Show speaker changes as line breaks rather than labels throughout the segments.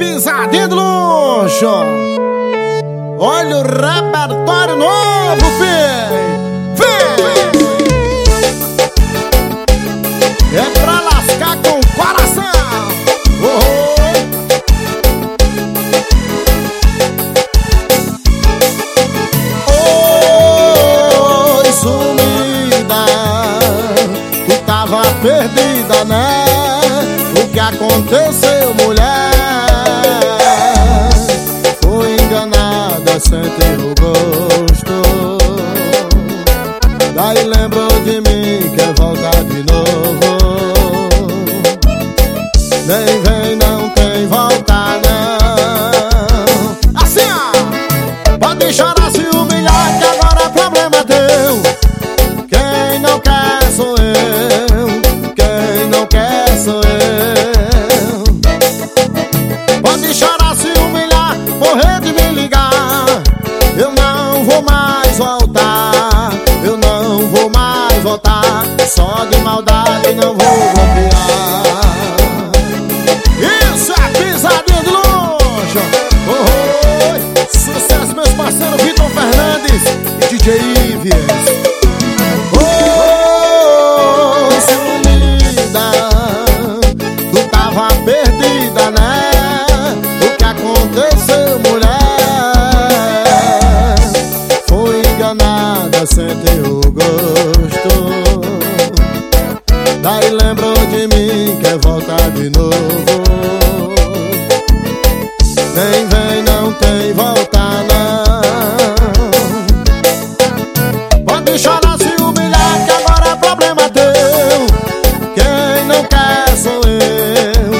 pisadinha de luxo. Olha o repertório novo, filho. Vem! É pra lascar com o coração. Oh, oh. Oi, sumida. Tu tava perdida, né? O que aconteceu, mulher? Ter o gosto. Daí lembrou de mim, quer voltar de novo. Nem vem, não tem volta, não. Assim. Pode chorar, se humilhar, que agora é problema teu. Quem não quer sou eu. Quem não quer sou eu. Pode chorar, se humilhar, morrer de Só de maldade não vou bloquear. Isso é pisadinha de luxo. Oh, oh, oh. Sucesso, meus parceiros Vitor Fernandes e DJ Sem ter o gosto. Daí lembrou de mim, quer voltar de novo. Vem, vem, não tem volta, não. Pode chorar, se humilhar, que agora é problema teu. Quem não quer sou eu.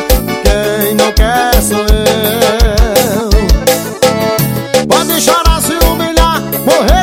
Quem não quer sou eu. Pode chorar, se humilhar, morrer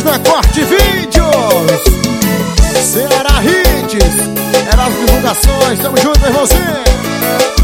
da página Corte Vídeos! Ceará Hits! As divulgações, tamo junto, irmãozinho!